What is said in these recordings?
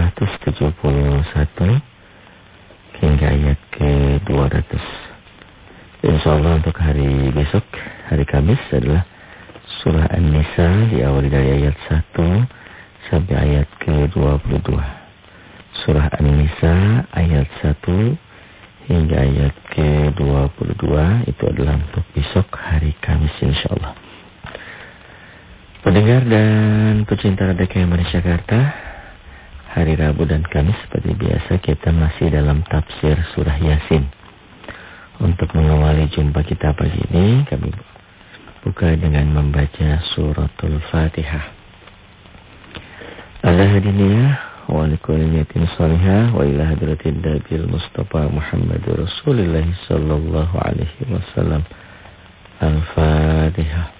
171 hingga ayat ke-200. Insya Allah untuk hari besok, hari Kamis adalah surah An-Nisa diawali dari ayat 1 sampai ayat ke-22. Surah An-Nisa ayat 1 hingga ayat ke-22 itu adalah untuk besok hari Kamis insya Allah. Pendengar dan pecinta Radio Malaysia Jakarta, hari Rabu dan Kamis seperti biasa kita masih dalam tafsir surah Yasin. Untuk mengawali jumpa kita pagi ini kami buka dengan membaca suratul Fatihah. Ala hadiniyah wa likulli niyatin salihah wa ila hadratin Nabil Mustafa Muhammad Rasulullah sallallahu alaihi wasallam. Al-Fatihah.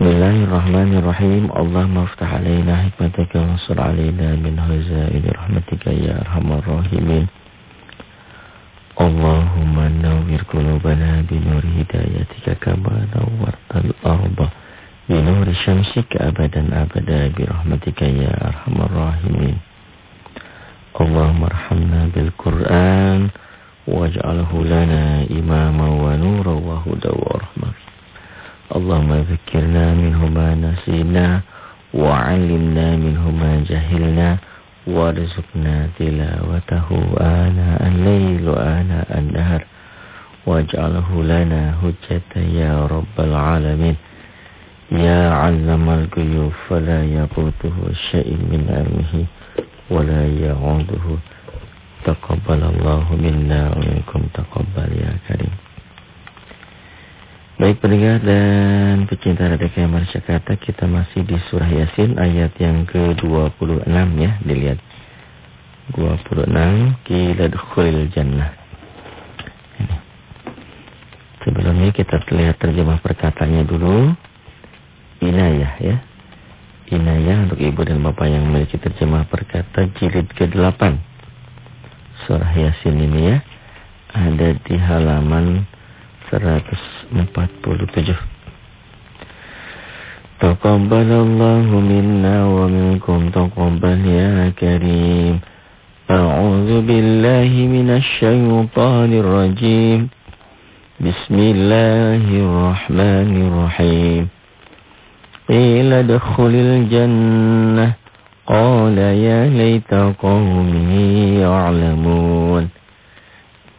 بسم الله الرحمن الرحيم اللهم افتح علينا حكمتك وانصر علينا من هزائم رحمتك يا أرحم الراحمين اللهم نور قلوبنا بنور هدايتك كما نورت الأرض بنور شمسك أبدا أبدا برحمتك يا أرحم الراحمين اللهم ارحمنا بالقرآن واجعله لنا إماما ونورا وهدى ورحمة اللهم ذكرنا منه ما نسينا وعلمنا منه ما جهلنا وارزقنا تلاوته آناء الليل وآناء النهر واجعله لنا هجة يا رب العالمين. يا علم الغيوب فلا يفوته شيء من علمه ولا يعوده. تقبل الله منا ومنكم تقبل يا كريم. Baik pendengar dan pecinta Radio Kamar Jakarta, kita masih di surah Yasin ayat yang ke-26 ya, dilihat. 26 Kiladkhulil Jannah. Ini. Sebelumnya kita lihat terjemah perkataannya dulu. Inayah ya. Inayah untuk ibu dan bapak yang memiliki terjemah perkata jilid ke-8. Surah Yasin ini ya. Ada di halaman 147 Taqabbalallahu minna wa minkum taqabbal ya karim. A'udzu billahi minasy syaithanir rajim Bismillahirrahmanirrahim. Qila dakhulil jannah. Qala ya laita qawmi ya'lamun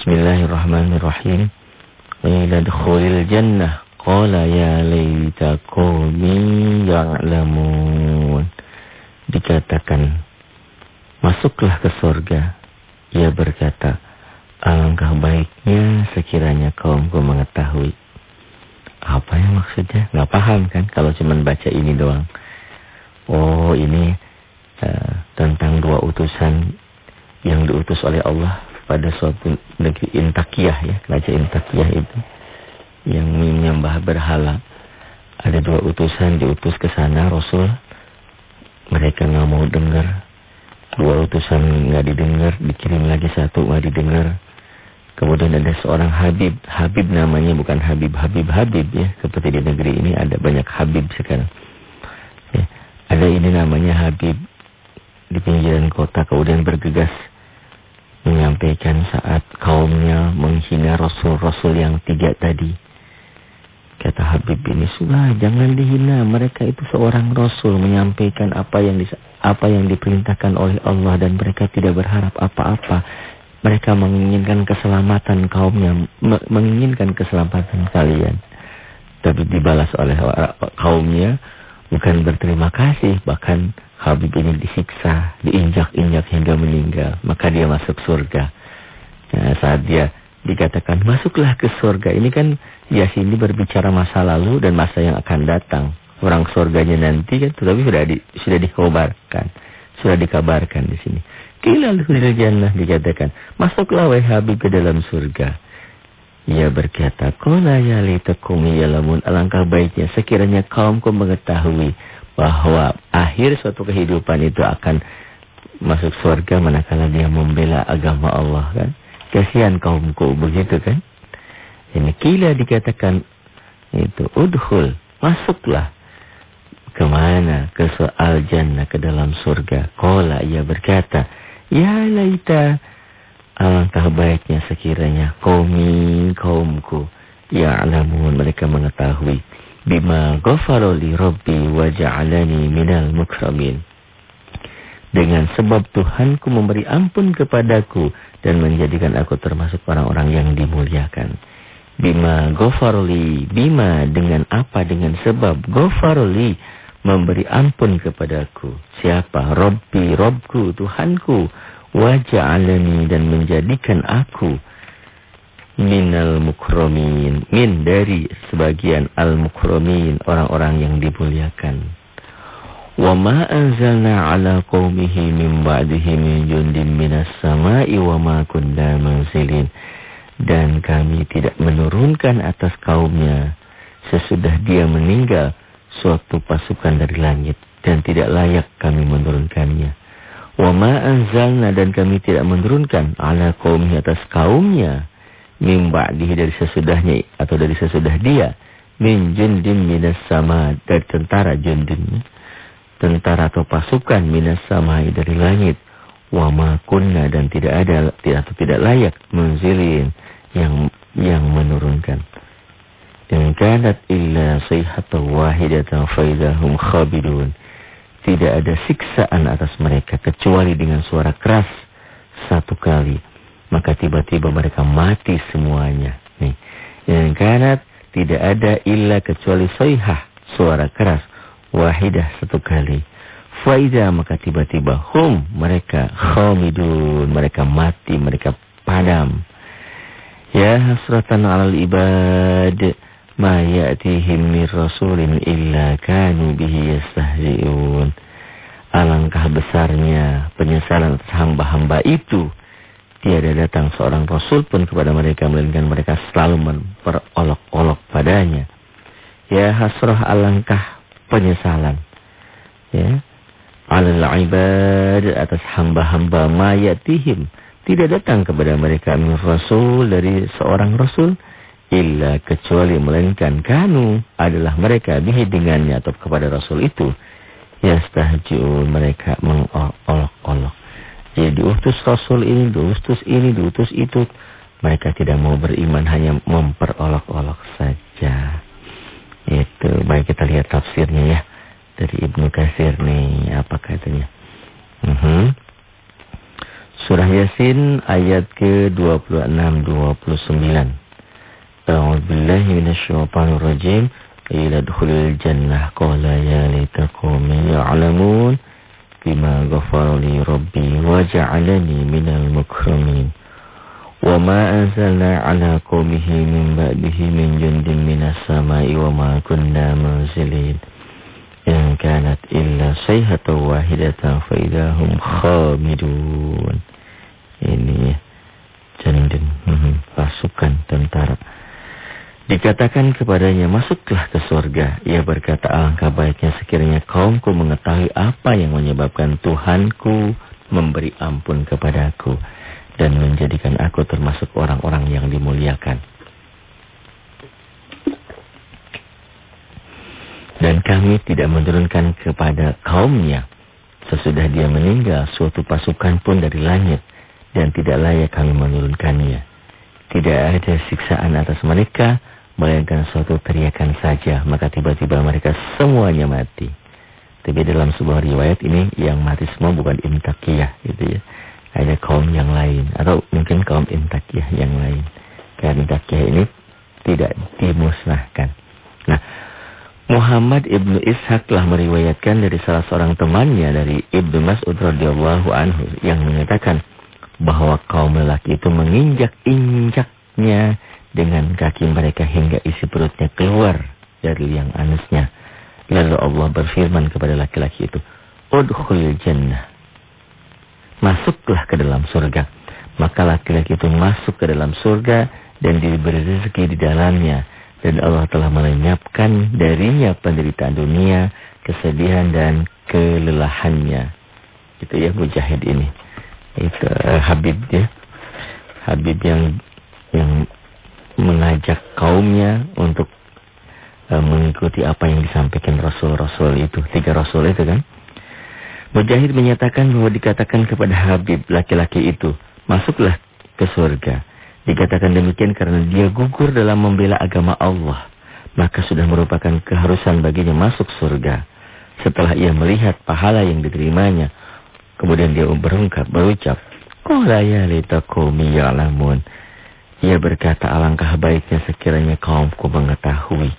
Bismillahirrahmanirrahim. Ila dukhulil jannah. Qala ya layta qawmi ya'lamun. Dikatakan, masuklah ke surga. Ia berkata, alangkah baiknya sekiranya kaumku mengetahui. Apa yang maksudnya? Gak paham kan kalau cuma baca ini doang. Oh ini uh, tentang dua utusan yang diutus oleh Allah pada suatu negeri Intakiyah ya, Raja Intakiyah itu yang menyembah berhala. Ada dua utusan diutus ke sana Rasul. Mereka nggak mau dengar. Dua utusan nggak didengar, dikirim lagi satu nggak didengar. Kemudian ada seorang Habib, Habib namanya bukan Habib, Habib Habib ya. Seperti di negeri ini ada banyak Habib sekarang. Ya. Ada ini namanya Habib di pinggiran kota kemudian bergegas menyampaikan saat kaumnya menghina rasul-rasul yang tiga tadi. Kata Habib ini, sudah jangan dihina. Mereka itu seorang Rasul menyampaikan apa yang di, apa yang diperintahkan oleh Allah dan mereka tidak berharap apa-apa. Mereka menginginkan keselamatan kaumnya, menginginkan keselamatan kalian. Tapi dibalas oleh kaumnya bukan berterima kasih, bahkan Habib ini disiksa, diinjak-injak hingga meninggal. Maka dia masuk surga. Nah, saat dia dikatakan masuklah ke surga. Ini kan ya sini berbicara masa lalu dan masa yang akan datang. Orang surganya nanti kan tetapi sudah di, sudah dikabarkan. Sudah dikabarkan di sini. Kila luhul jannah dikatakan, masuklah wahai Habib ke dalam surga. Ia berkata, Qala ya litakum yalamun alangkah baiknya sekiranya kaumku mengetahui bahwa akhir suatu kehidupan itu akan masuk surga manakala dia membela agama Allah kan. Kasihan kaumku begitu kan. Ini kila dikatakan itu udhul, masuklah ke mana ke soal jannah ke dalam surga. Kola ia berkata, ya laita alangkah baiknya sekiranya kaumi kaumku ya alamun mereka mengetahui bima ghafaroli rabbi wa ja'alani minal mukramin dengan sebab Tuhanku memberi ampun kepadaku dan menjadikan aku termasuk orang-orang yang dimuliakan. Bima gofarli, bima dengan apa, dengan sebab gofarli memberi ampun kepadaku. Siapa? Robbi, Robku, Tuhanku. Waja'alani dan menjadikan aku minal mukromin. Min dari sebagian al-mukromin, orang-orang yang dimuliakan. Wa ma anzalna ala qaumihi min ba'dihi min jundin minas sama'i wa ma kunna manzilin. Dan kami tidak menurunkan atas kaumnya sesudah dia meninggal suatu pasukan dari langit dan tidak layak kami menurunkannya. Wa ma anzalna dan kami tidak menurunkan ala qaumihi atas kaumnya min ba'dihi dari sesudahnya atau dari sesudah dia min jundin minas sama dari tentara jundinnya tentara atau pasukan minas samai dari langit. Wa ma kunna dan tidak ada tidak atau tidak layak menzilin yang yang menurunkan. Dan kanat illa sayhatan wahidatan faidahum khabidun. Tidak ada siksaan atas mereka kecuali dengan suara keras satu kali. Maka tiba-tiba mereka mati semuanya. Nih. Dan kanat tidak ada illa kecuali sayhah suara keras wahidah satu kali. Faida maka tiba-tiba hum mereka khamidun mereka mati mereka padam. Ya hasratan alal ibad ma ya'tihim min rasulin illa kanu bihi yastahzi'un. Alangkah besarnya penyesalan hamba-hamba itu. Tiada datang seorang rasul pun kepada mereka melainkan mereka selalu memperolok-olok padanya. Ya hasrah alangkah penyesalan. Ya. Alal ibad atas hamba-hamba mayatihim. Tidak datang kepada mereka rasul dari seorang rasul. Illa kecuali melainkan kanu adalah mereka bihi dengannya atau kepada rasul itu. Yastahjiun mereka mengolok-olok. Jadi diutus rasul ini, diutus ini, diutus itu. Mereka tidak mau beriman hanya memperolok-olok saja. Itu baik kita lihat tafsirnya ya dari Ibnu Katsir nih apa katanya. Uh mhm. -huh. Surah Yasin ayat ke-26 29. A'udzu billahi minasyaitonir rajim. Ila dukhulil jannah qala ya laitakum ya'lamun bima ghafara li rabbi wa ja'alani minal mukramin. وما أنزلنا على قومه من بعده من جند من السماء وما كنا منزلين إن كانت إلا صيحة واحدة فإذا هم خامدون ini jandin hmm, pasukan tentara dikatakan kepadanya masuklah ke surga ia berkata alangkah baiknya sekiranya kaumku mengetahui apa yang menyebabkan Tuhanku memberi ampun kepadaku dan menjadikan aku termasuk orang-orang yang dimuliakan. Dan kami tidak menurunkan kepada kaumnya sesudah dia meninggal suatu pasukan pun dari langit dan tidak layak kami menurunkannya. Tidak ada siksaan atas mereka melainkan suatu teriakan saja, maka tiba-tiba mereka semuanya mati. Tapi dalam sebuah riwayat ini yang mati semua bukan intakiyah gitu ya. Ada kaum yang lain atau mungkin kaum intakiyah yang lain. Karena intakiyah ini tidak dimusnahkan. Nah, Muhammad ibnu Ishaq telah meriwayatkan dari salah seorang temannya dari ibnu Mas'ud radhiyallahu anhu yang mengatakan bahwa kaum lelaki itu menginjak-injaknya dengan kaki mereka hingga isi perutnya keluar dari liang anusnya. Lalu Allah berfirman kepada laki-laki itu, Udkhul jannah. Masuklah ke dalam surga. Maka laki-laki itu masuk ke dalam surga dan diberi rezeki di dalamnya. Dan Allah telah melenyapkan darinya penderitaan dunia, kesedihan dan kelelahannya. Itu ya mujahid ini. Itu uh, Habib ya. Habib yang yang mengajak kaumnya untuk uh, mengikuti apa yang disampaikan Rasul-Rasul itu. Tiga Rasul itu kan. Mujahid menyatakan bahwa dikatakan kepada Habib laki-laki itu, masuklah ke surga. Dikatakan demikian karena dia gugur dalam membela agama Allah. Maka sudah merupakan keharusan baginya masuk surga. Setelah ia melihat pahala yang diterimanya. Kemudian dia berungkap, berucap, Qala ya lita qawmi ya'lamun. Ia berkata alangkah baiknya sekiranya kaumku mengetahui.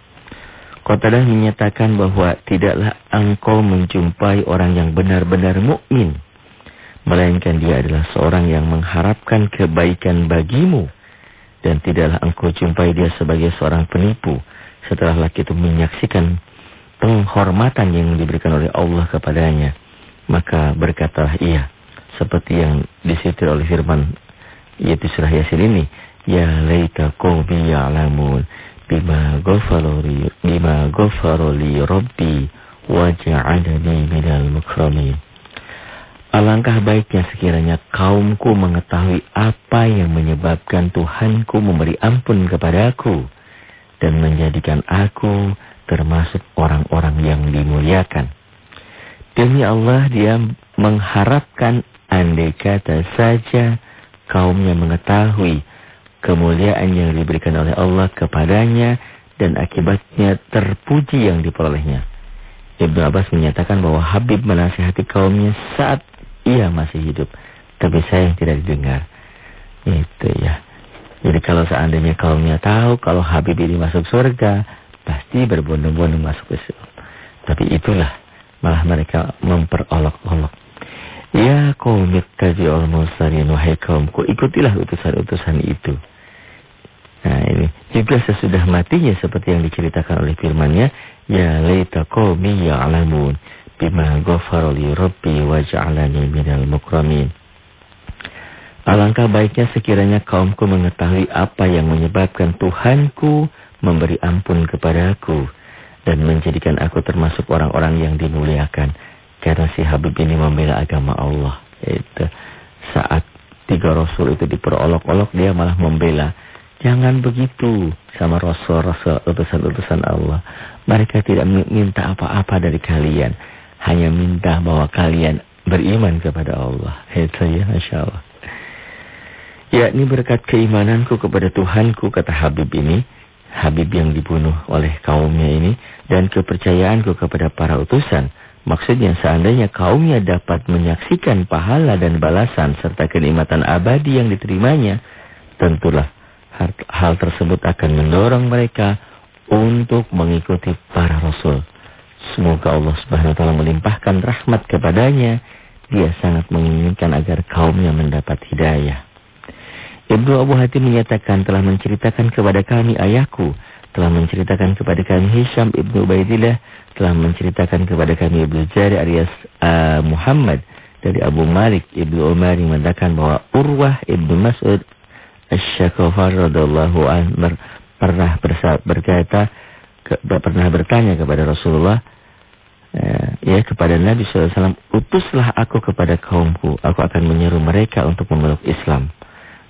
Qatadah menyatakan bahwa tidaklah engkau menjumpai orang yang benar-benar mukmin, melainkan dia adalah seorang yang mengharapkan kebaikan bagimu dan tidaklah engkau jumpai dia sebagai seorang penipu setelah laki itu menyaksikan penghormatan yang diberikan oleh Allah kepadanya maka berkatalah ia seperti yang disitir oleh firman yaitu surah Yasin ini Ya laita qawmi ya'lamun bima ghafaroli bima ghafaroli rabbi wa ja'alani minal mukramin. Alangkah baiknya sekiranya kaumku mengetahui apa yang menyebabkan Tuhanku memberi ampun kepadaku dan menjadikan aku termasuk orang-orang yang dimuliakan. Demi Allah dia mengharapkan andai kata saja kaumnya mengetahui kemuliaan yang diberikan oleh Allah kepadanya dan akibatnya terpuji yang diperolehnya. Ibnu Abbas menyatakan bahwa Habib menasihati kaumnya saat ia masih hidup. Tapi saya tidak didengar. Itu ya. Jadi kalau seandainya kaumnya tahu kalau Habib ini masuk surga, pasti berbondong-bondong masuk ke surga. Tapi itulah malah mereka memperolok-olok. Ya kaum ittabi'ul mursalin wahai kaumku ikutilah utusan-utusan itu. Nah ini juga sesudah matinya seperti yang diceritakan oleh firmannya ya laita qaumi ya'lamun bima ghafara li rabbi ja'alani minal mukramin. Alangkah baiknya sekiranya kaumku mengetahui apa yang menyebabkan Tuhanku memberi ampun kepadaku dan menjadikan aku termasuk orang-orang yang dimuliakan karena si Habib ini membela agama Allah. Itu saat tiga rasul itu diperolok-olok dia malah membela Jangan begitu sama rasul-rasul utusan-utusan Allah. Mereka tidak minta apa-apa dari kalian. Hanya minta bahwa kalian beriman kepada Allah. Itu ya, Masya Allah. Ya, ini berkat keimananku kepada Tuhanku, kata Habib ini. Habib yang dibunuh oleh kaumnya ini. Dan kepercayaanku kepada para utusan. Maksudnya seandainya kaumnya dapat menyaksikan pahala dan balasan serta kenikmatan abadi yang diterimanya. Tentulah hal tersebut akan mendorong mereka untuk mengikuti para rasul. Semoga Allah Subhanahu wa taala melimpahkan rahmat kepadanya. Dia sangat menginginkan agar kaumnya mendapat hidayah. Ibnu Abu Hatim menyatakan telah menceritakan kepada kami ayahku, telah menceritakan kepada kami Hisham Ibnu Ubaidillah, telah menceritakan kepada kami Ibnu Jari alias uh, Muhammad dari Abu Malik Ibnu Umar yang mengatakan bahwa Urwah Ibnu Mas'ud Asy-Syakhafar radhiyallahu an pernah berkata ke, pernah bertanya kepada Rasulullah ya, ya kepada Nabi SAW utuslah aku kepada kaumku. Aku akan menyeru mereka untuk memeluk Islam.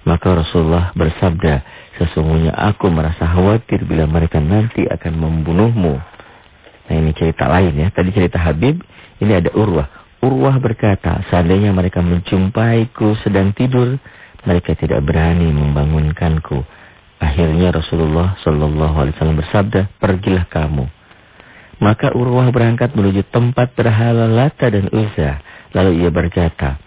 Maka Rasulullah bersabda sesungguhnya aku merasa khawatir bila mereka nanti akan membunuhmu. Nah ini cerita lain ya. Tadi cerita Habib ini ada Urwah. Urwah berkata seandainya mereka menjumpaiku sedang tidur mereka tidak berani membangunkanku Akhirnya Rasulullah Shallallahu Alaihi Wasallam bersabda, pergilah kamu. Maka Urwah berangkat menuju tempat berhala Lata dan Uzza. Lalu ia berkata,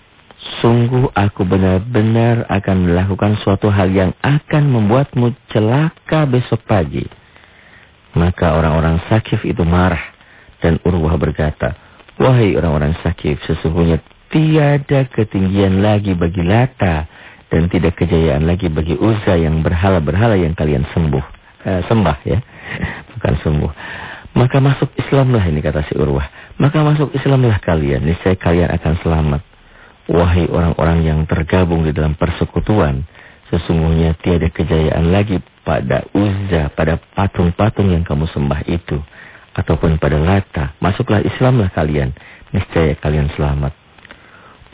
Sungguh aku benar-benar akan melakukan suatu hal yang akan membuatmu celaka besok pagi. Maka orang-orang Sakif itu marah. Dan Urwah berkata, Wahai orang-orang Sakif, sesungguhnya tiada ketinggian lagi bagi Lata dan tidak kejayaan lagi bagi Uzza yang berhala-berhala yang kalian sembuh, eh, sembah ya, bukan sembuh. Maka masuk Islamlah ini kata si Urwah. Maka masuk Islamlah kalian, niscaya kalian akan selamat. Wahai orang-orang yang tergabung di dalam persekutuan, sesungguhnya tiada kejayaan lagi pada Uzza, pada patung-patung yang kamu sembah itu. Ataupun pada Lata, masuklah Islamlah kalian, niscaya kalian selamat.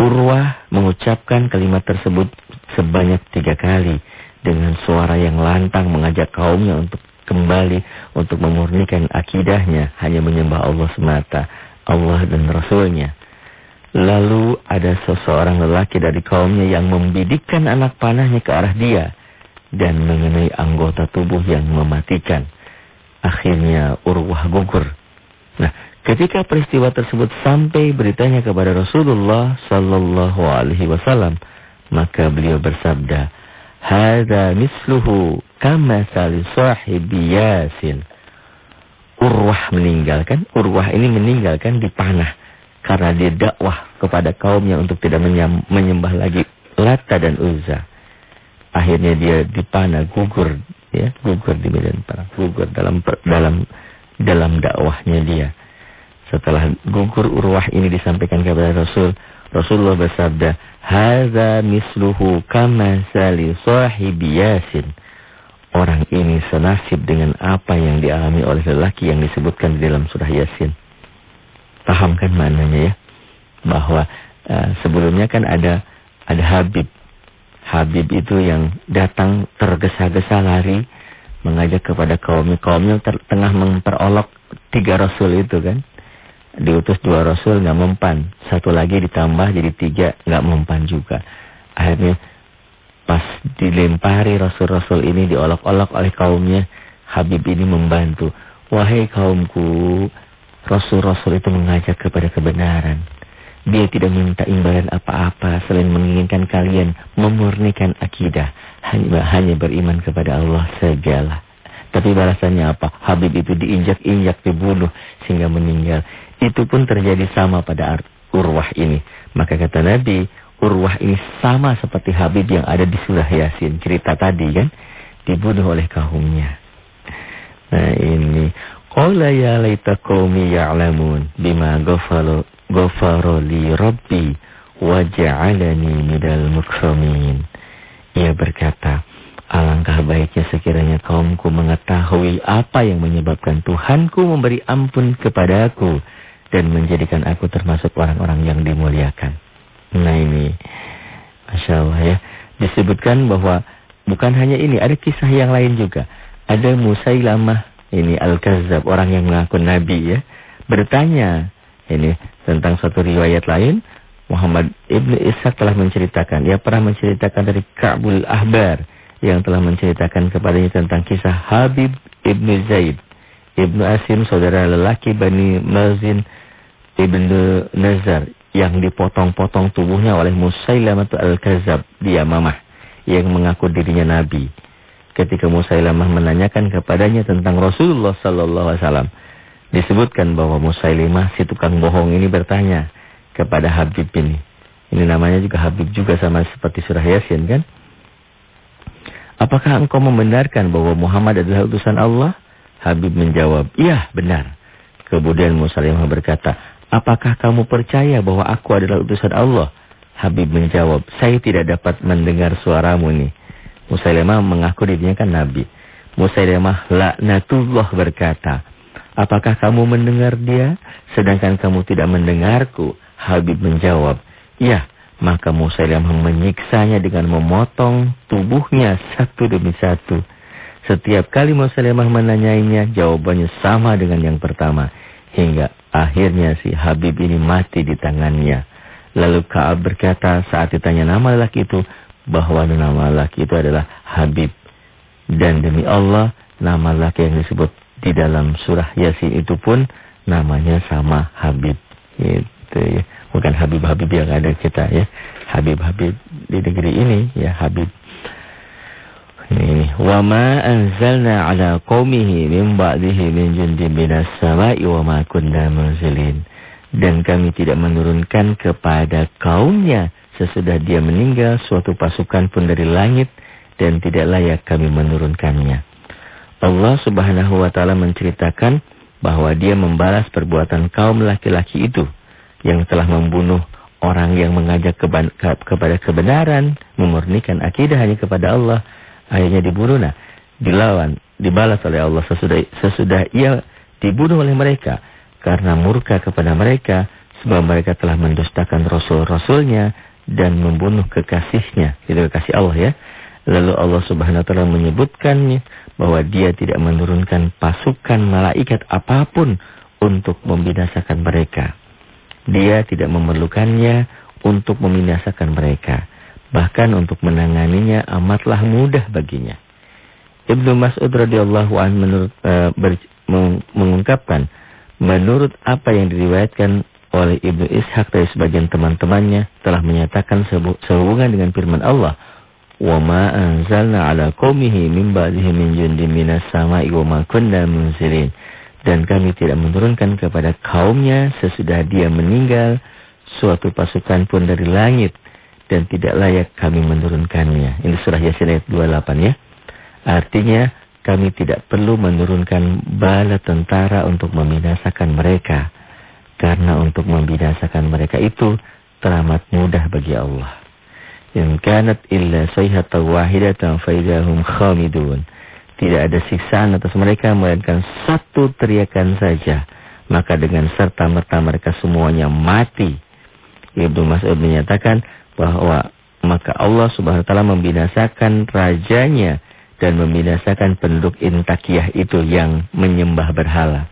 Urwah mengucapkan kalimat tersebut sebanyak tiga kali dengan suara yang lantang mengajak kaumnya untuk kembali untuk memurnikan akidahnya hanya menyembah Allah semata, Allah dan Rasulnya. Lalu ada seseorang lelaki dari kaumnya yang membidikkan anak panahnya ke arah dia dan mengenai anggota tubuh yang mematikan. Akhirnya Urwah gugur. Nah, Ketika peristiwa tersebut sampai beritanya kepada Rasulullah sallallahu alaihi wasallam, maka beliau bersabda, "Hadza misluhu kama sali sahibi Yasin." Urwah meninggalkan, Urwah ini meninggalkan di panah karena dia dakwah kepada kaumnya untuk tidak menyembah lagi Lata dan Uzza. Akhirnya dia dipanah, gugur, ya, gugur di medan perang, gugur dalam dalam dalam dakwahnya dia. Setelah gugur urwah ini disampaikan kepada Rasul, Rasulullah bersabda, "Hadza misluhu kama sali sahibi Yasin." Orang ini senasib dengan apa yang dialami oleh lelaki yang disebutkan di dalam surah Yasin. Paham kan maknanya ya? Bahwa uh, sebelumnya kan ada ada Habib. Habib itu yang datang tergesa-gesa lari mengajak kepada kaumnya. Kaumnya tengah memperolok tiga rasul itu kan diutus dua rasul nggak mempan. Satu lagi ditambah jadi tiga nggak mempan juga. Akhirnya pas dilempari rasul-rasul ini diolok-olok oleh kaumnya, Habib ini membantu. Wahai kaumku, rasul-rasul itu mengajak kepada kebenaran. Dia tidak minta imbalan apa-apa selain menginginkan kalian memurnikan akidah. Hanya, hanya beriman kepada Allah segala. Tapi balasannya apa? Habib itu diinjak-injak, dibunuh sehingga meninggal. Itu pun terjadi sama pada Urwah ini. Maka kata Nabi, Urwah ini sama seperti Habib yang ada di surah Yasin. Cerita tadi kan, dibunuh oleh kaumnya. Nah ini, Qala ya laita qaumi ya'lamun bima ghafara li rabbi wa ja'alani minal mukramin. Ia berkata, Alangkah baiknya sekiranya kaumku mengetahui apa yang menyebabkan Tuhanku memberi ampun kepadaku dan menjadikan aku termasuk orang-orang yang dimuliakan. Nah ini, Masya Allah ya, disebutkan bahwa bukan hanya ini, ada kisah yang lain juga. Ada Musailamah, ini Al-Kazab, orang yang mengaku Nabi ya, bertanya ini tentang suatu riwayat lain, Muhammad Ibn Ishaq telah menceritakan, dia pernah menceritakan dari Ka'bul Ahbar, yang telah menceritakan kepadanya tentang kisah Habib Ibn Zaid. Ibnu Asim, saudara lelaki Bani Mazin, Ibnu Nazar yang dipotong-potong tubuhnya oleh Musailamah al-Kazab dia mamah yang mengaku dirinya nabi. Ketika Musailamah menanyakan kepadanya tentang Rasulullah sallallahu alaihi wasallam, disebutkan bahwa Musailamah si tukang bohong ini bertanya kepada Habib ini. Ini namanya juga Habib juga sama seperti surah Yasin kan? Apakah engkau membenarkan bahwa Muhammad adalah utusan Allah? Habib menjawab, "Iya, benar." Kemudian Musailamah berkata, Apakah kamu percaya bahwa aku adalah utusan Allah? Habib menjawab, saya tidak dapat mendengar suaramu nih. Musailemah mengaku dirinya kan Nabi. Musailemah laknatullah berkata, apakah kamu mendengar dia? Sedangkan kamu tidak mendengarku. Habib menjawab, ya. Maka Musailemah menyiksanya dengan memotong tubuhnya satu demi satu. Setiap kali Musailemah menanyainya, jawabannya sama dengan yang pertama. Hingga akhirnya si Habib ini mati di tangannya. Lalu Ka'ab berkata saat ditanya nama laki itu bahwa nama laki itu adalah Habib. Dan demi Allah, nama laki yang disebut di dalam surah Yasin itu pun namanya sama Habib. Gitu ya. Bukan Habib-Habib yang ada kita ya. Habib-Habib di negeri ini ya Habib. Ini wa ma anzalna ala qaumihi min ba'dihi min jundin minas sama'i wa ma kunna munzilin. Dan kami tidak menurunkan kepada kaumnya sesudah dia meninggal suatu pasukan pun dari langit dan tidak layak kami menurunkannya. Allah subhanahu wa ta'ala menceritakan bahwa dia membalas perbuatan kaum laki-laki itu yang telah membunuh orang yang mengajak kepada kebenaran, memurnikan akidah hanya kepada Allah, akhirnya dibunuh. Nah, dilawan, dibalas oleh Allah sesudah, sesudah ia dibunuh oleh mereka karena murka kepada mereka sebab mereka telah mendustakan rasul-rasulnya dan membunuh kekasihnya, itu kekasih Allah ya. Lalu Allah subhanahu wa ta'ala menyebutkannya bahwa dia tidak menurunkan pasukan malaikat apa pun untuk membinasakan mereka. Dia tidak memerlukannya untuk membinasakan mereka. Bahkan untuk menanganinya amatlah mudah baginya. Ibnu Mas'ud radhiyallahu anhu menurut uh, ber, mengungkapkan menurut apa yang diriwayatkan oleh Ibnu Ishaq dari sebagian teman-temannya telah menyatakan sehubungan dengan firman Allah wa ma anzalna ala qaumihi min ba'dihi min jundin minas sama'i wa ma kunna munzilin dan kami tidak menurunkan kepada kaumnya sesudah dia meninggal suatu pasukan pun dari langit dan tidak layak kami menurunkannya ini surah Yasin ayat 28 ya artinya kami tidak perlu menurunkan bala tentara untuk membinasakan mereka karena untuk membinasakan mereka itu teramat mudah bagi Allah yang kanat illa sayhatan wahidatan faidahum khamidun. Tidak ada siksaan atas mereka melainkan satu teriakan saja. Maka dengan serta merta mereka semuanya mati. Ibnu Mas'ud menyatakan bahwa maka Allah subhanahu wa ta'ala membinasakan rajanya dan membinasakan penduduk Intakiyah itu yang menyembah berhala.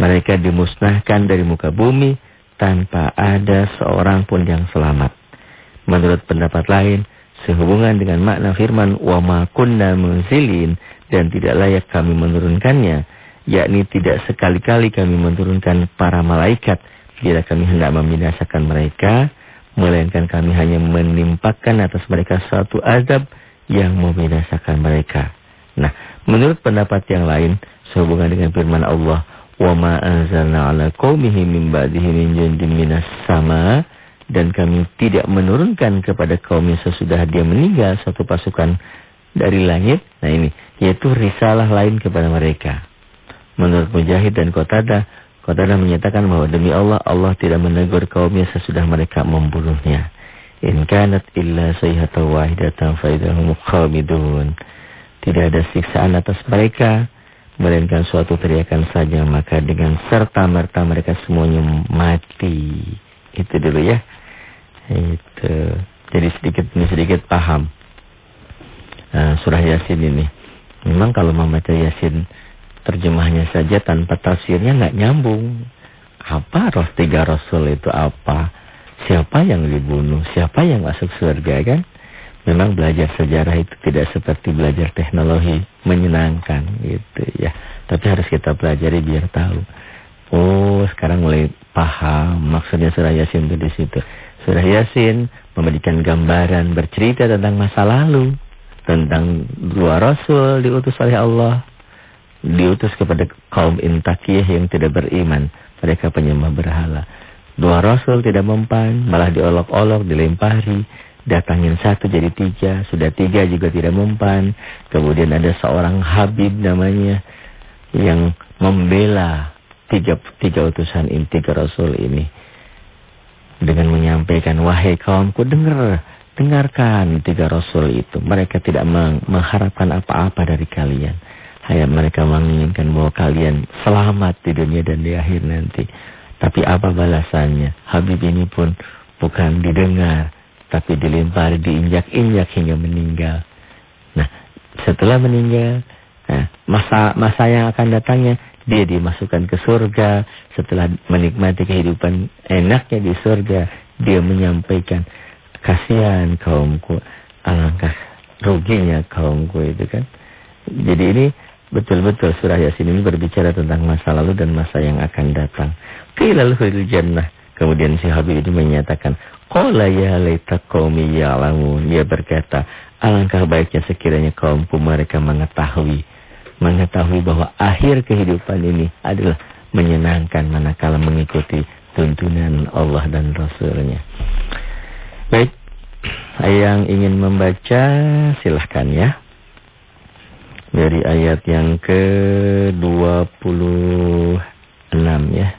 Mereka dimusnahkan dari muka bumi tanpa ada seorang pun yang selamat. Menurut pendapat lain, sehubungan dengan makna firman wa ma kunna munzilin dan tidak layak kami menurunkannya, yakni tidak sekali-kali kami menurunkan para malaikat bila kami hendak membinasakan mereka, melainkan kami hanya menimpakan atas mereka suatu azab yang membinasakan mereka. Nah, menurut pendapat yang lain, sehubungan dengan firman Allah, "Wa ma anzalna 'ala qaumihi min ba'dihi min jundin minas sama' dan kami tidak menurunkan kepada kaum yang sesudah dia meninggal satu pasukan dari langit. Nah ini, yaitu risalah lain kepada mereka. Menurut Mujahid dan Qatada, Qatada menyatakan bahwa demi Allah, Allah tidak menegur kaumnya sesudah mereka membunuhnya. In kanat illa sayhata wahidatan faidahum khamidun. Tidak ada siksaan atas mereka, melainkan suatu teriakan saja, maka dengan serta-merta mereka semuanya mati. Itu dulu ya. Itu. Jadi sedikit demi sedikit paham. Nah, surah Yasin ini. Memang kalau membaca Yasin terjemahnya saja tanpa tafsirnya nggak nyambung. Apa roh tiga rasul itu apa? Siapa yang dibunuh? Siapa yang masuk surga kan? Memang belajar sejarah itu tidak seperti belajar teknologi menyenangkan gitu ya. Tapi harus kita pelajari biar tahu. Oh, sekarang mulai paham maksudnya surah Yasin itu di situ. Surah Yasin memberikan gambaran bercerita tentang masa lalu. Tentang dua Rasul diutus oleh Allah. Diutus kepada kaum intakiyah yang tidak beriman. Mereka penyembah berhala. Dua Rasul tidak mempan, malah diolok-olok, dilempari. Datangin satu jadi tiga, sudah tiga juga tidak mempan. Kemudian ada seorang Habib namanya yang membela tiga, tiga utusan ini, tiga Rasul ini dengan menyampaikan wahai kaumku dengar dengarkan tiga rasul itu mereka tidak mengharapkan apa-apa dari kalian hanya mereka menginginkan bahwa kalian selamat di dunia dan di akhir nanti tapi apa balasannya Habib ini pun bukan didengar tapi dilempari diinjak-injak hingga meninggal nah setelah meninggal nah, masa masa yang akan datangnya dia dimasukkan ke surga. Setelah menikmati kehidupan enaknya di surga. Dia menyampaikan, kasihan kaumku. Alangkah ruginya kaumku itu kan. Jadi ini betul-betul surah Yasin ini berbicara tentang masa lalu dan masa yang akan datang. Lahul jannah. Kemudian si Habib itu menyatakan, Qala ya ya'lamun. Dia berkata, alangkah baiknya sekiranya kaumku mereka mengetahui mengetahui bahwa akhir kehidupan ini adalah menyenangkan manakala mengikuti tuntunan Allah dan Rasulnya. Baik, yang ingin membaca silahkan ya. Dari ayat yang ke-26 ya.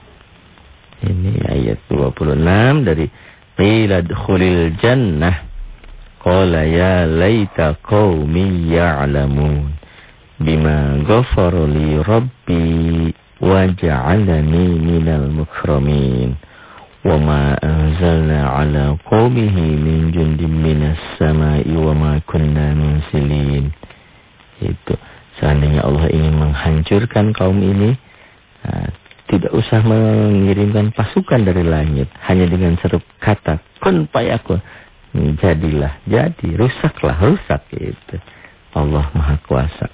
Ini ayat 26 dari Qila khulil jannah. Qala ya laita qawmi ya'lamun. Bima ghafara li rabbi wa ja'alani minal mukramin. Wa ma anzalna ala qawmihi min jundin minas sama'i wa ma kunna. Itu. Seandainya Allah ingin menghancurkan kaum ini, nah, tidak usah mengirimkan pasukan dari langit. Hanya dengan satu kata, kun payakun. Jadilah, jadi, rusaklah, rusak. Itu. Allah Maha Kuasa.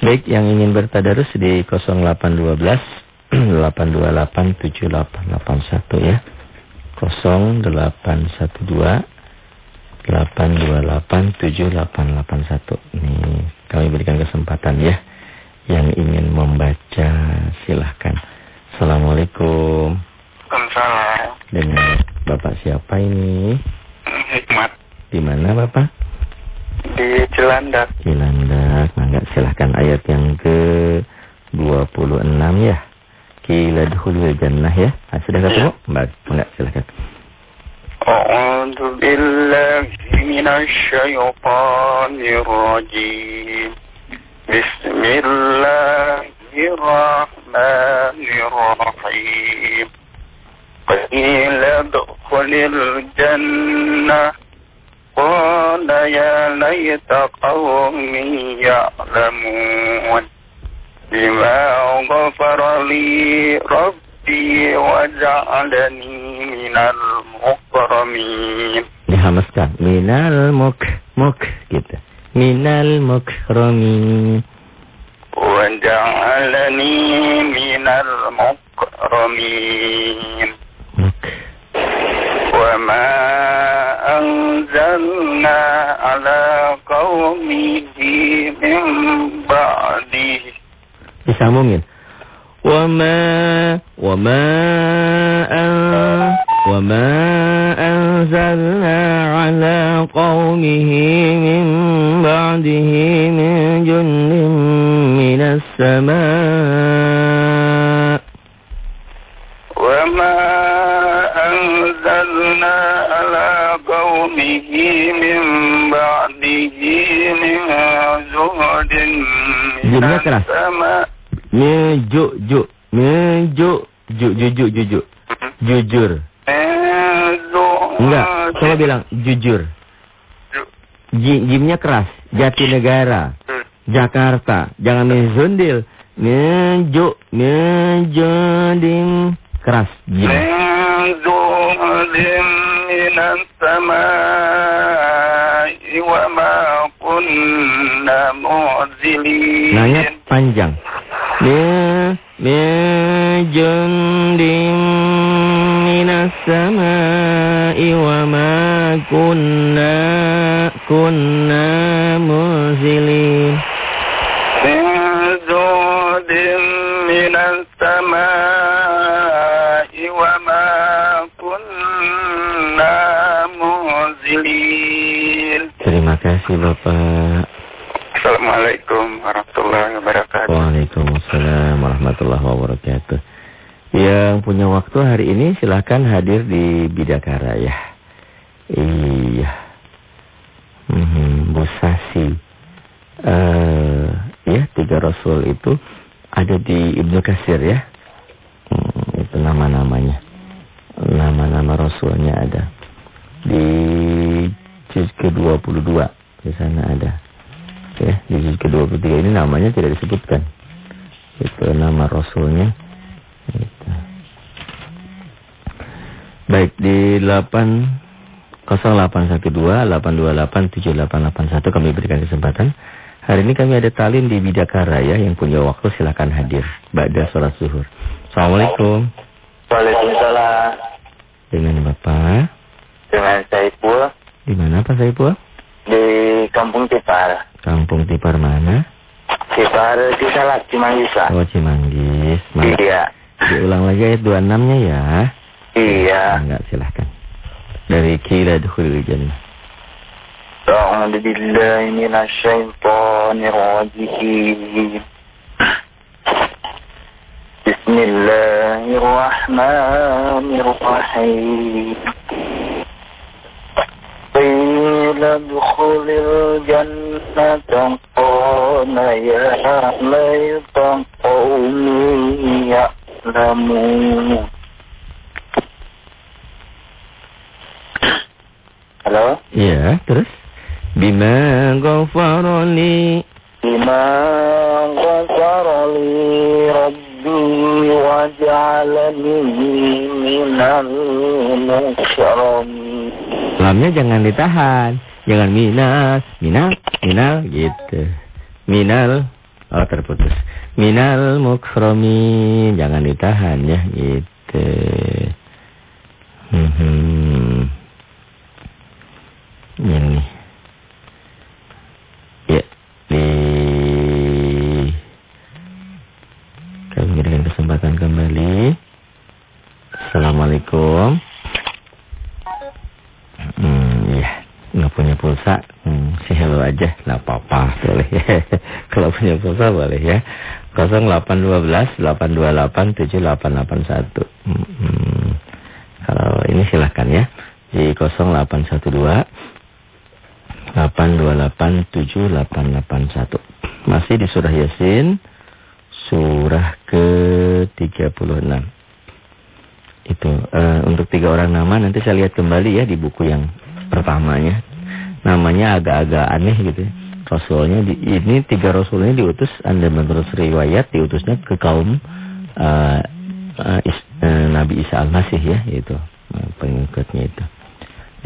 Baik, yang ingin bertadarus di 0812 828 7881 ya. 0812 8287881. Ini kami berikan kesempatan ya. Yang ingin membaca silahkan. Assalamualaikum. Waalaikumsalam. Dengan Bapak siapa ini? Hikmat. Di mana Bapak? Di Cilandak. Cilandak. Mangga silahkan ayat yang ke 26 ya. Kila dukhulul jannah ya. Ah, sudah ketemu? Baik, mangga silahkan. أعوذ بالله من الشيطان الرجيم. بسم الله الرحمن الرحيم. قيل ادخل الجنة. قال يا ليت قومي يعلمون. بما غفر لي ربي وجعلني من المكرمين Dihamaskan. Minal muk muk gitu. Minal mukramin. وجعلني من المكرمين Muk. وما أنزلنا على قومه من بعده Disambungin. Wama wama an wama anzalna ala qaumihi min ba'dihi min jundin minas sama' وما أنزلنا على قومه من بعده من زهد من Jadinya keras. السماء Meju ju meju ju ju Ju, jujur, jujur. Jujur. Enggak, coba eh. bilang jujur. Jimnya keras, Jati negara. Hmm. Jakarta. Jangan menzundil. Ngejuk, ngejunding. Keras, jim. Ngejudim samai wa ma kunna mu'zilin. Nanya panjang. nih menjundim minas sama'i wa ma kunna kunna muzilin من زهد من السماء وما كنا منزلين Terima kasih Bapak Assalamualaikum warahmatullahi wabarakatuh Waalaikumsalam warahmatullahi wabarakatuh. Yang punya waktu hari ini silahkan hadir di Bidakara ya. Iya. Hmm, Bu Sasi. Eh, ya, tiga Rasul itu ada di Ibnu Kasir ya. Hmm, itu nama-namanya. Nama-nama Rasulnya ada. Di juz ke-22 di sana ada ya di juz ke-23 ini namanya tidak disebutkan itu nama rasulnya itu. baik di 8 0812 828 7881 kami berikan kesempatan Hari ini kami ada talin di Bidakara ya. Yang punya waktu silahkan hadir. Ba'da sholat zuhur. Assalamualaikum. Waalaikumsalam. Dengan Bapak. Dengan Saiful Di mana Pak Saiful? di Kampung Tipar. Kampung Tipar mana? Tipar di Salak, Cimanggisa. Oh Cimanggis. Mana? Iya. Diulang lagi ayat 26-nya ya. Iya. Enggak silahkan. Dari Kila Dukhulil Jannah. أعوذ بالله من الشيطان الرجيم بسم الله الرحمن الرحيم قيل ادخل الجنة قال يا ليت قومي يعلمون Halo? Iya, terus? Bima ghafarali بما غفر لي ربي وجعلني من المكرمين Lamnya jangan ditahan. Jangan minal, minal, minal gitu. Minal, oh terputus. Minal mukhramin, jangan ditahan ya gitu. Hmm, 0812 828 7881. Hmm. Kalau ini silahkan ya. Di 0812 828 7881. Masih di surah Yasin, surah ke-36 itu eh, untuk tiga orang nama nanti saya lihat kembali ya di buku yang pertamanya namanya agak-agak aneh gitu ya. Rasulnya di, ini tiga rasulnya diutus anda menurut riwayat diutusnya ke kaum eh, eh, is, eh, Nabi Isa al-Masih ya itu pengikutnya itu.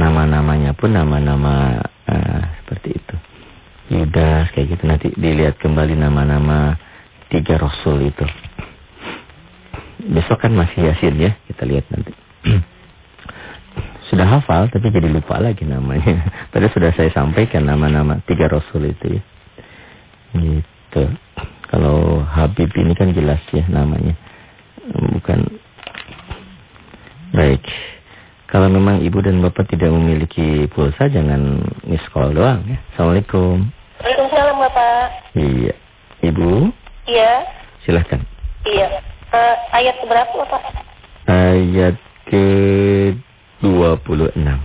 Nama-namanya pun nama-nama eh, seperti itu. Yudas kayak gitu. Nanti dilihat kembali nama-nama tiga rasul itu. Besok kan masih Yasin ya, kita lihat nanti. sudah hafal tapi jadi lupa lagi namanya. Padahal sudah saya sampaikan nama-nama tiga rasul itu ya. Gitu. Kalau Habib ini kan jelas ya namanya. Bukan Baik. Kalau memang ibu dan bapak tidak memiliki pulsa jangan miss call doang ya. Assalamualaikum. Waalaikumsalam Bapak. Iya. Ibu, Iya. silahkan. Iya. Eh, ayat berapa Bapak? Ayat ke-26.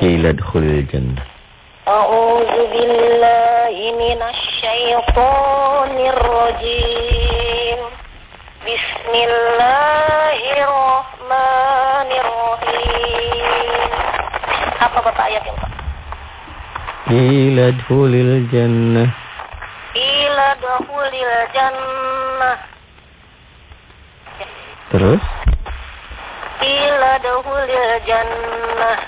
Kila dukhulil jannah. A'udzu billahi minasyaitonir rajim. Bismillahirrahmanirrahim. Apa Bapak ayatnya Pak? Kila dukhulil jannah. Ila dakhulil jannah. Terus? Ila dakhulil jannah.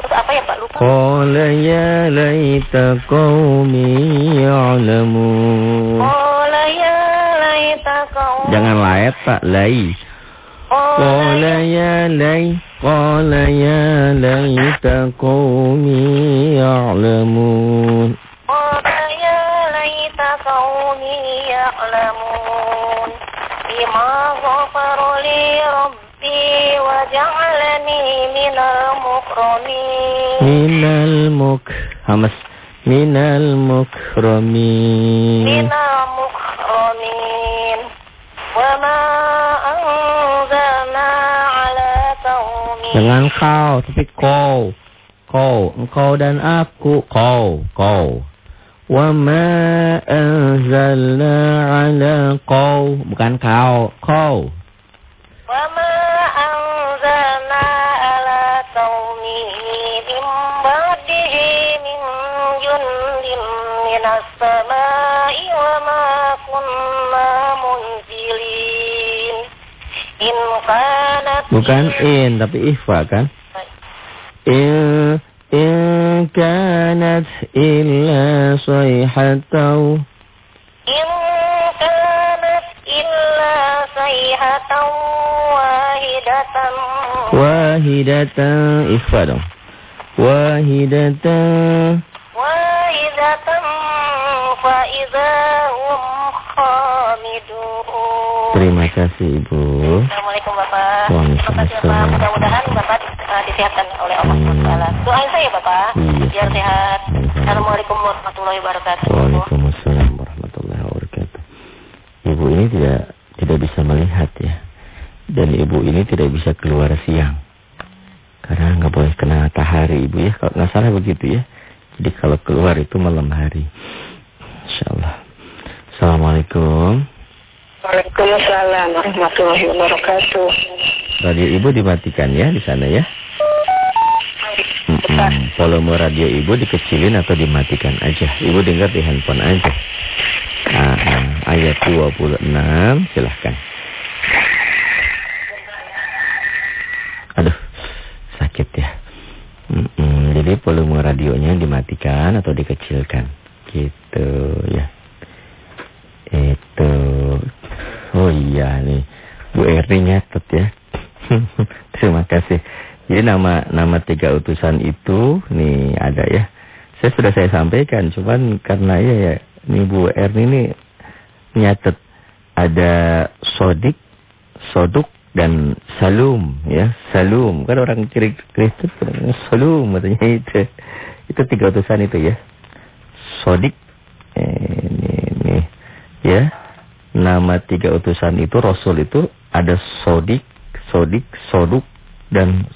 Terus apa ya Pak? Lupa. Qala ya laita qaumi ya'lamun. Qala ya laita qaumi Jangan laet Pak, lai. Qala ya lai. Qala ya laita qaumi ya'lamun. Qala ya laita qaumi ya'lamun bima ghafara li rabbi Minal muk. Hamas. Minal mukramin. minal mukramin wa ma anzalna ala qaumi Jangan kau, tapi kau. Kau, engkau dan aku. Kau, kau. Wa ma anzalna ala kau. Bukan kau, kau. Bukan in tapi ihfa kan? In in kanat illa sayhatan In kanat illa sayhatan wahidatan Wahidatan ihfa dong. Wahidatan Wahidatan fa idza Terima kasih Ibu. Terima Bapak. Terima kasih Bapak. Mudah-mudahan Bapak uh, disehatkan oleh Allah. SWT. Doain saya Bapak. Iya. Biar sehat. Amin. Assalamualaikum warahmatullahi wabarakatuh. Waalaikumsalam warahmatullahi wabarakatuh Ibu ini tidak tidak bisa melihat ya Dan ibu ini tidak bisa keluar siang Karena nggak boleh kena matahari ibu ya Kalau nggak salah begitu ya Jadi kalau keluar itu malam hari Insya Allah Assalamualaikum Waalaikumsalam warahmatullahi wabarakatuh. Radio ibu dimatikan ya di sana ya. Mm-mm. Volume radio ibu dikecilin atau dimatikan aja? Ibu dengar di handphone aja. Ah, ah, Ayat 26 silahkan. Aduh sakit ya. Mm-mm. Jadi volume radionya dimatikan atau dikecilkan? Gitu ya. Itu Oh iya nih. Bu Erni nyatet ya. Terima kasih. Jadi nama nama tiga utusan itu Nih ada ya. Saya sudah saya sampaikan Cuman karena ya, ya Nih Bu Erni ini Nyatet. Ada Sodik Soduk dan Salum ya. Salum. Kan orang kiri Kristen Salum katanya itu. Itu tiga utusan itu ya. Sodik eh, Ini, ini Ya Nama tiga utusan itu Rasul itu ada Sodik Sodik, Soduk dan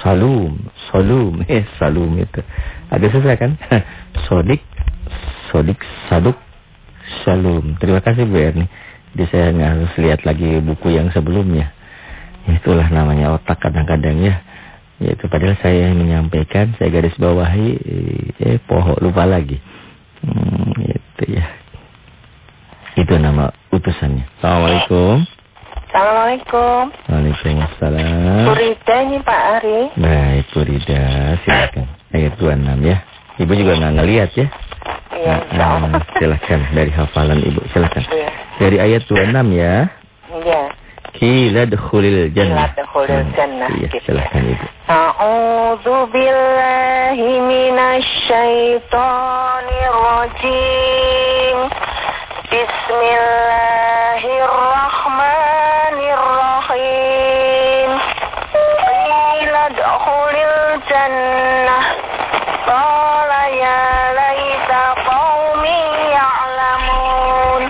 Salum. Salum, eh Salum itu. Agak susah kan? Sodik Sodik, Saduk Salum. Terima kasih Bu Erni. Jadi saya nggak harus lihat lagi buku yang sebelumnya. Itulah namanya otak kadang-kadang ya Yaitu padahal saya menyampaikan Saya garis bawahi Eh pohon lupa lagi. Hmm, Itu ya Itu nama utusannya. Assalamualaikum. Assalamualaikum. Waalaikumsalam. Purida ini Pak Ari. Baik Bu Rida silakan Ayat 26 ya. Ibu juga nggak ngelihat ya? Iya, insya Nah, Allah. Silakan. Dari hafalan Ibu silakan. Iya. Dari ayat 26 ya. Iya. Kila dukhulil jannah. Dukhulil jannah, Iya gitu silakan Ibu. A'udzu billahi minasy syaithanir rajim. Bismillahirrahmanirrahim. Qila dukhulil jannah. Qala ya laita qaumi ya'lamun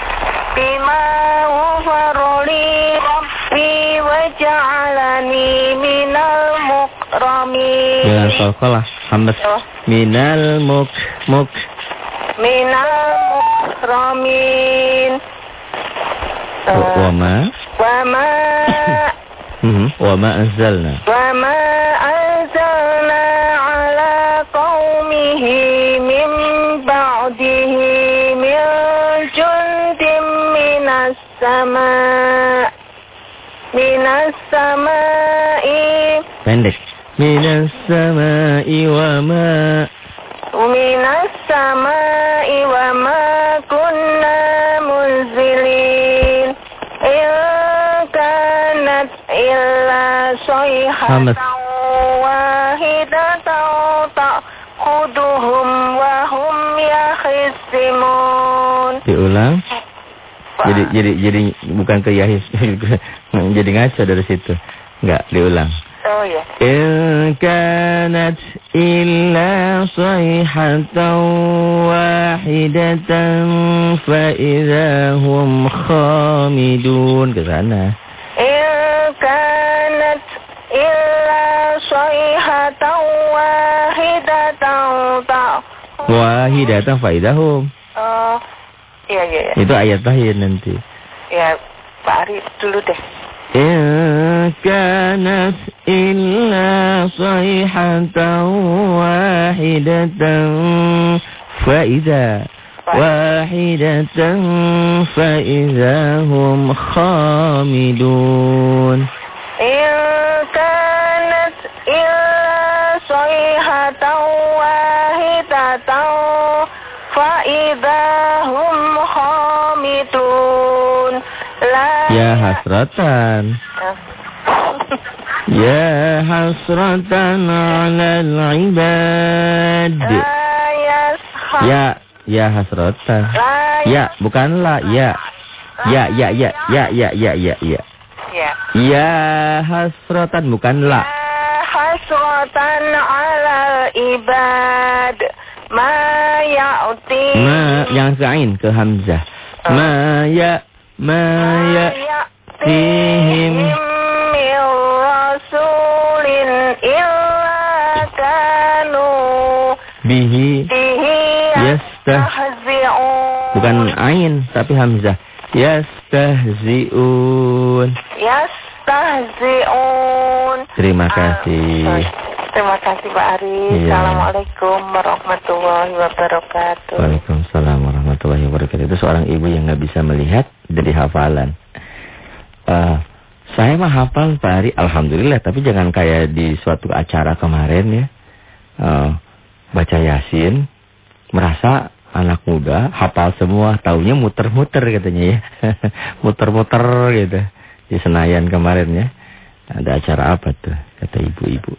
bima ghafara li rabbi wa ja'alani minal mukramin. Dengan qalqalah hamdas Oh. minal muk muk minal mukramin wa- wa ma? Wa ma. Mhm. wa ma anzalna? Wa ma anzalna ala qaumihi min ba'dihi min jundin minas sama minas sama'i. Pendek. Minas sama'i wa ma. Minas sama'i wa ma kunna munzilin. In kanat illa sayhatan wahidatan ta'khuduhum wa hum yakhisimun diulang. Jadi jadi jadi bukan ke Yahis jadi ngaco dari situ. Enggak diulang oh ya إن كانت إلا صيحة واحدة فإذا هم خامدون ke sana in kanat illa sayhatan wahidatan ta wahidatan faidahum oh iya iya iya itu ayat terakhir nanti ya Pak Ari dulu deh إن كانت إلا صيحة واحدة. فإذا واحدة فإذا هم خامدون. إن كانت إلا صيحة واحدة فإذا هم خامدون. لا يا حسرة Ya hasratan ala al-ibad. La yasha- Ya, ya hasratan. Ya, bukan la, ya. Ya, ya, ya, ya, ya, ya, ya, ya. Ya. Ya hasratan bukan la. Ya hasratan ala ibad ma ya'ti Ma yang ke ain ke hamzah. Ma ya ma ya ya'tihim bukan ain tapi hamzah. Yastahzi'un. yastahzi'un Terima Ah, kasih. sorry. Terima kasih Pak Ari. Iya. Assalamualaikum warahmatullahi wabarakatuh. Waalaikumsalam warahmatullahi wabarakatuh. Itu seorang ibu yang nggak bisa melihat dari hafalan. Eh, saya mah hafal Pak Ari, Alhamdulillah. Tapi jangan kayak di suatu acara kemarin ya. Eh, baca Yasin, merasa anak muda hafal semua, taunya muter-muter katanya ya. Muter-muter gitu. Di Senayan kemarin ya. Ada acara apa tuh, kata ibu-ibu.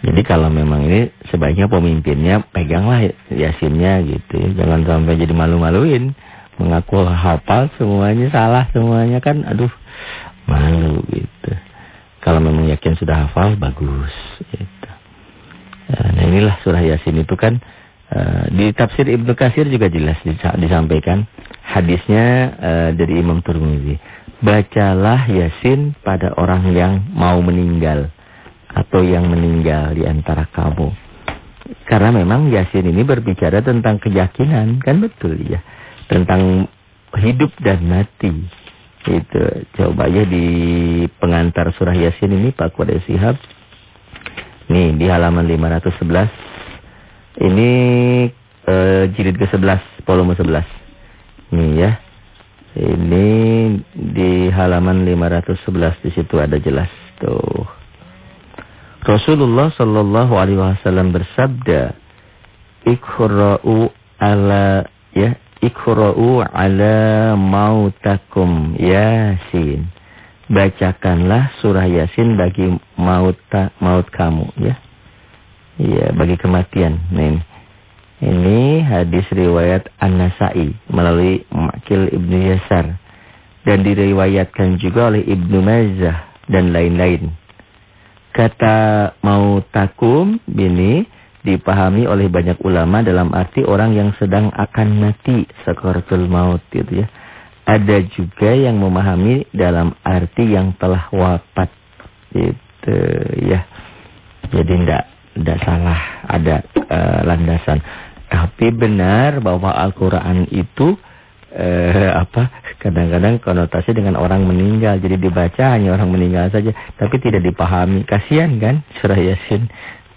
Jadi kalau memang ini sebaiknya pemimpinnya peganglah yasinnya gitu ya. Jangan sampai jadi malu-maluin. Mengaku hafal semuanya salah semuanya kan aduh malu gitu. Kalau memang yakin sudah hafal bagus gitu. Nah inilah surah yasin itu kan eh, di tafsir Ibnu Katsir juga jelas disa- disampaikan hadisnya eh, dari Imam Turmizi. Bacalah yasin pada orang yang mau meninggal atau yang meninggal di antara kamu. Karena memang Yasin ini berbicara tentang keyakinan, kan betul ya. Tentang hidup dan mati. Itu coba ya di pengantar surah Yasin ini Pak Qudai Sihab. Nih di halaman 511. Ini eh, jilid ke-11, volume 11. Nih ya. Ini di halaman 511 di situ ada jelas tuh. Rasulullah Shallallahu Alaihi Wasallam bersabda, "Ikra'u ala ya, ikra'u ala mautakum Yasin." Bacakanlah surah Yasin bagi maut maut kamu ya. Iya, bagi kematian. Nah, ini. Ini hadis riwayat An-Nasai melalui Makil Ibnu Yasar dan diriwayatkan juga oleh Ibnu Majah dan lain-lain. Kata mautakum ini dipahami oleh banyak ulama dalam arti orang yang sedang akan mati sakaratul maut gitu ya. Ada juga yang memahami dalam arti yang telah wafat gitu ya. Jadi ndak ndak salah ada uh, landasan. Tapi benar bahwa Al-Qur'an itu eh, apa kadang-kadang konotasi dengan orang meninggal. Jadi dibaca hanya orang meninggal saja tapi tidak dipahami. Kasihan kan surah yasin?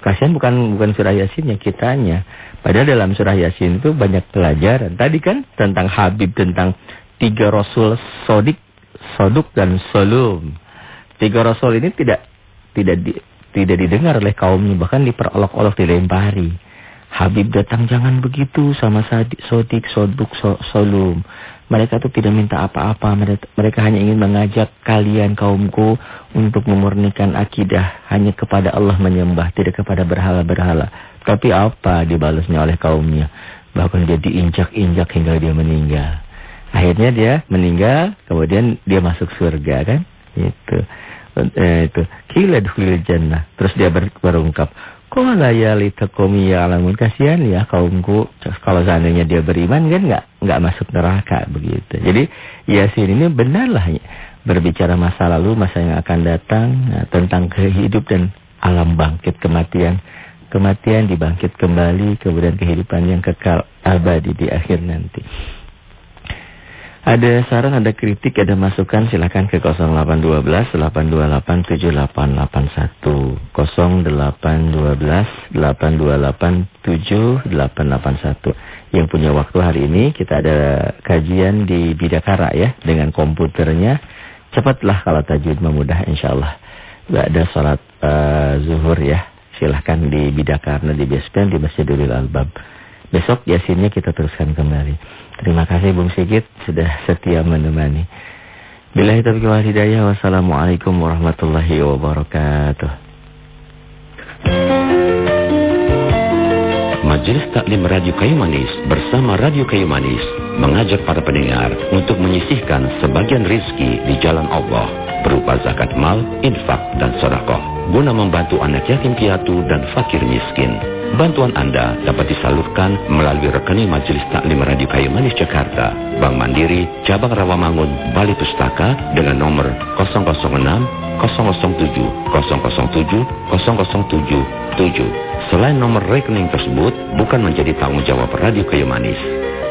Kasihan bukan bukan surah yasin ya kitanya. Padahal dalam surah yasin itu banyak pelajaran. Tadi kan tentang Habib tentang tiga rasul sodik soduk dan solum. Tiga rasul ini tidak tidak di, tidak didengar oleh kaumnya bahkan diperolok-olok dilempari Habib datang jangan begitu sama Sodik, Soduk, Solum. Mereka tuh tidak minta apa-apa. Mereka hanya ingin mengajak kalian kaumku untuk memurnikan akidah. Hanya kepada Allah menyembah, tidak kepada berhala-berhala. Tapi apa dibalasnya oleh kaumnya? Bahkan dia diinjak-injak hingga dia meninggal. Akhirnya dia meninggal, kemudian dia masuk surga kan? Itu. Eh, itu. Kila duhul jannah. Terus dia ber berungkap. Qala ya litakomi ya alamun kasihan ya kaumku kalau seandainya dia beriman kan nggak nggak masuk neraka begitu. Jadi Yasin ini benarlah berbicara masa lalu, masa yang akan datang nah, tentang kehidup dan alam bangkit kematian. Kematian dibangkit kembali kemudian kehidupan yang kekal abadi di akhir nanti. Ada saran, ada kritik, ada masukan silakan ke 0812 828 7881 0812 828 7881 Yang punya waktu hari ini kita ada kajian di Bidakara ya dengan komputernya. Cepatlah kalau tajwid memudah insyaallah. Gak ada salat uh, zuhur ya. Silahkan di Bidakara di Bespen di Masjidul Albab. Besok Yasinnya kita teruskan kembali. Terima kasih Bung Sigit sudah setia menemani. Bila taufiq wal hidayah. Wassalamualaikum warahmatullahi wabarakatuh. Majelis Taklim Radio Kayu Manis bersama Radio Kayu Manis mengajak para pendengar untuk menyisihkan sebagian rizki di jalan Allah berupa zakat mal, infak, dan sodakoh guna membantu anak yatim piatu dan fakir miskin. Bantuan Anda dapat disalurkan melalui rekening Majelis Taklim Radio Kayu Manis Jakarta, Bank Mandiri, Cabang Rawamangun, Bali Pustaka dengan nomor 006 007 007 0077. Selain nomor rekening tersebut bukan menjadi tanggung jawab Radio Kayu Manis.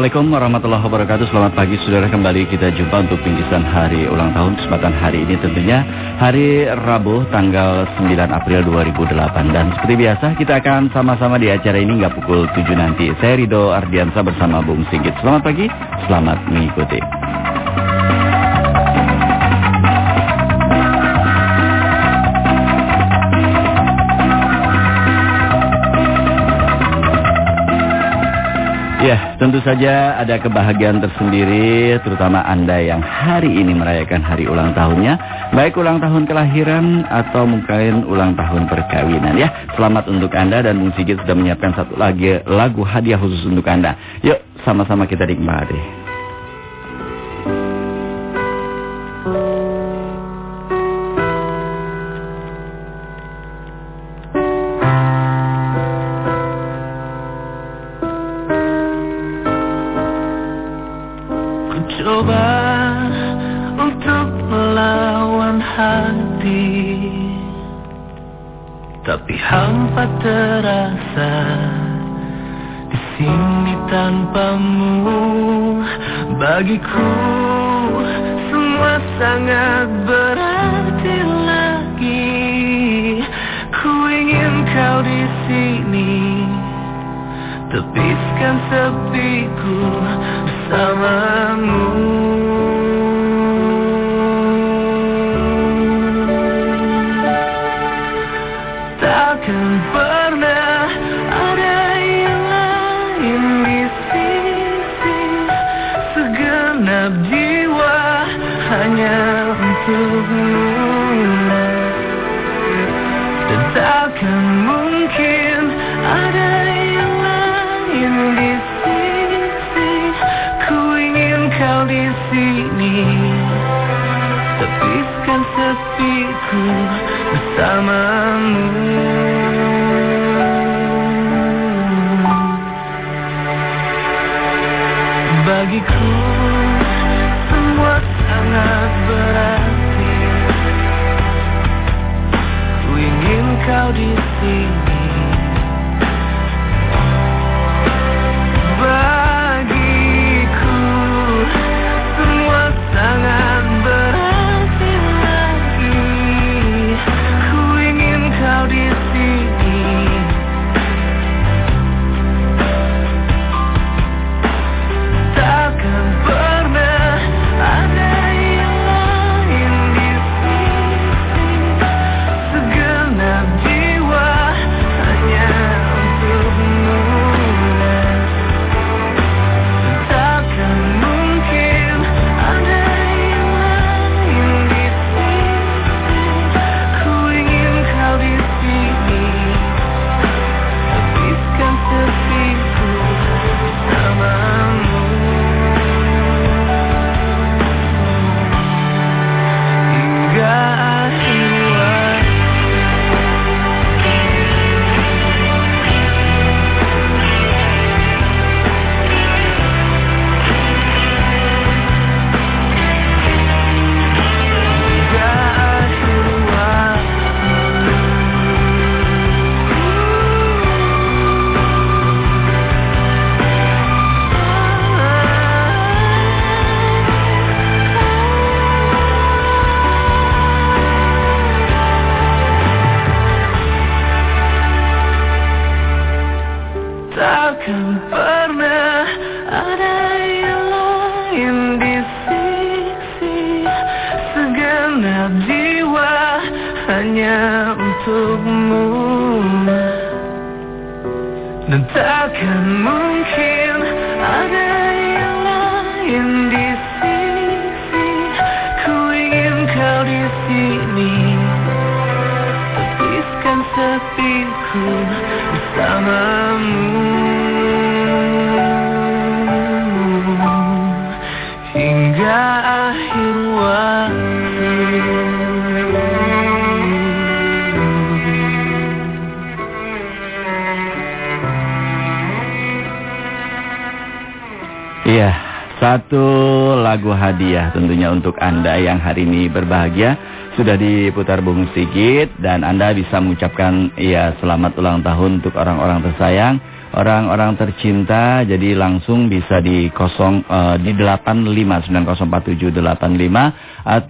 Assalamualaikum warahmatullahi wabarakatuh. Selamat pagi saudara. Kembali kita jumpa untuk bingkisan hari ulang tahun Kesempatan hari ini tentunya. Hari Rabu tanggal 9 April 2008 Dan seperti biasa kita akan sama-sama di acara ini nggak pukul 7 nanti. Saya Rido Ardiansa bersama Bung Singgit Selamat pagi, selamat mengikuti Ya, tentu saja ada kebahagiaan tersendiri, terutama Anda yang hari ini merayakan hari ulang tahunnya. Baik ulang tahun kelahiran atau mungkin ulang tahun perkawinan ya. Selamat untuk Anda dan Bung Sigit sudah menyiapkan satu lagi lagu hadiah khusus untuk Anda. Yuk, sama-sama kita nikmati. Bersamamu Bagiku semua sangat berarti. Ku ingin kau di sini satu lagu hadiah tentunya untuk Anda yang hari ini berbahagia. Sudah diputar Bung Sigit dan Anda bisa mengucapkan ya selamat ulang tahun untuk orang-orang tersayang, orang-orang tercinta. Jadi langsung bisa di kosong eh, di 85904785 atau